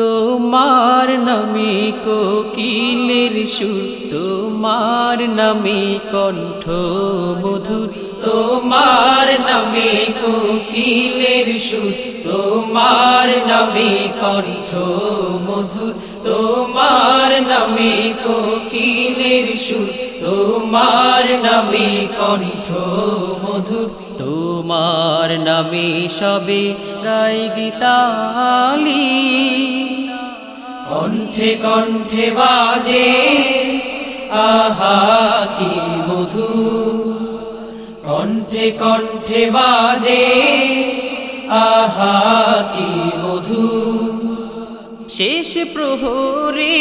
তোমার নামে কোকিলের সুর, তোমার নামে কণ্ঠ মধুর, তোমার নামে কোকিলের সুর, তোমার নামে কণ্ঠ মধুর, তোমার নামে কোকিলের সুর, তোমার নামে কণ্ঠ মধুর, তোমার নামে সবে গাই গীতালি। কণ্ঠে কণ্ঠে বাজে, আহা, কি মধু। কণ্ঠে কণ্ঠে বাজে, আহা, কি মধু। শেষ প্রহরে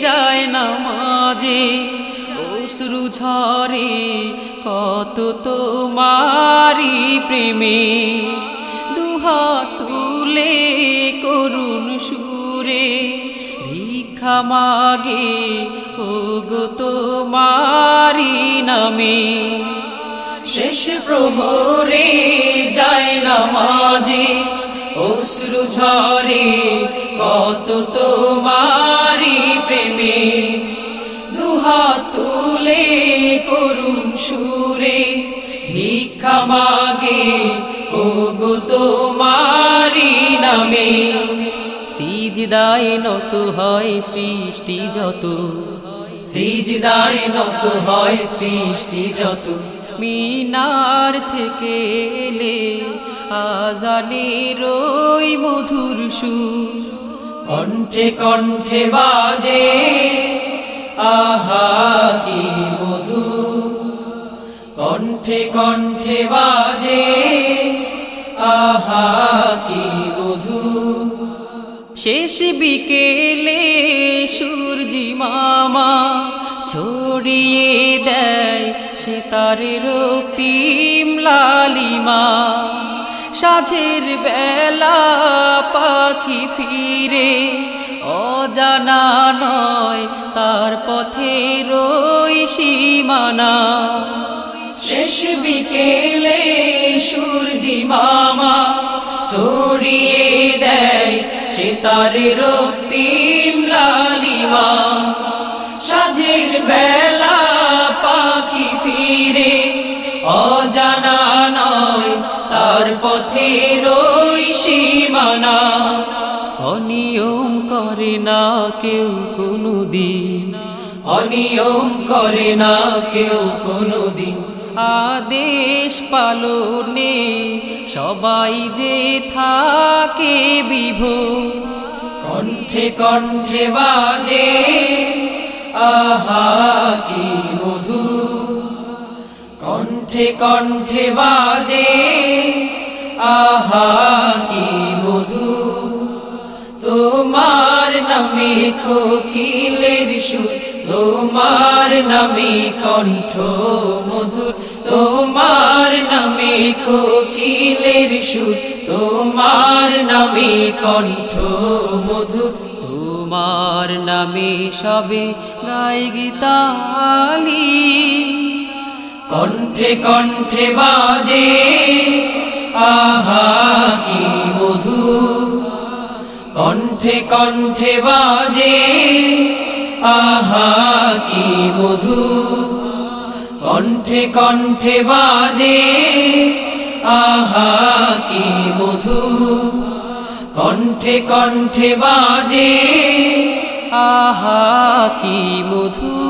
যায় না মাঝে, অশ্রু ঝরে কত তোমারি প্রেমে। দুহা মাগে ও গো তোমারি নামে। শেষ প্রহরে যায় না মাঝে অশ্রু ঝরে কত তোমারি প্রেমে। দুহাত তুলে করুণ সুরে ভিক্ষা মাগে ও গো তোমারি নামে। সিজদায় নত হয় সৃষ্টি যত। সিজদায় নত হয় সৃষ্টি যত। মিনার থেকে এলে আজানের ওই মধুর সুর। কণ্ঠে কণ্ঠে বাজে, আহা কি মধু কণ্ঠে কণ্ঠে বাজে, আহা কি শেষ বিকেলে সূর্যি মামা ছড়িয়ে দেয় সে তার রক্তিম লালিমা। সাঝের বেলা পাখি ফিরে, অজানা নয় তার পথে রই সীমানা। শেষ বিকেলে সূর্যি মামা ছড়িয়ে সে তার রক্তিম লালিমা। সাঝের বেলা পাখি ফিরে, অজানা নয় তার পথে রই সীমানা। অনিয়ম করে না কেউ কোনো দিন অনিয়ম করে না কেউ কোনো দিন আদেশ পালনে সবাই যে থাকে বিভোর কণ্ঠে কণ্ঠে বাজে, আহা কি মধু। কণ্ঠে কণ্ঠে বাজে, আহা কি মধু। তোমার নামে কোকিলের সুর তোমার নামে কণ্ঠ মধুর, তোমার নামে কোকিলের সুর, তোমার নামে কণ্ঠ মধুর, তোমার নামে সবে গাই গীতালি। কণ্ঠে কণ্ঠে বাজে, আহা কি মধু কণ্ঠে কণ্ঠে বাজে আহা, কি মধু। কণ্ঠে কণ্ঠে বাজে। আহা, কি মধু। কণ্ঠে কণ্ঠে বাজে। আহা, কি মধু।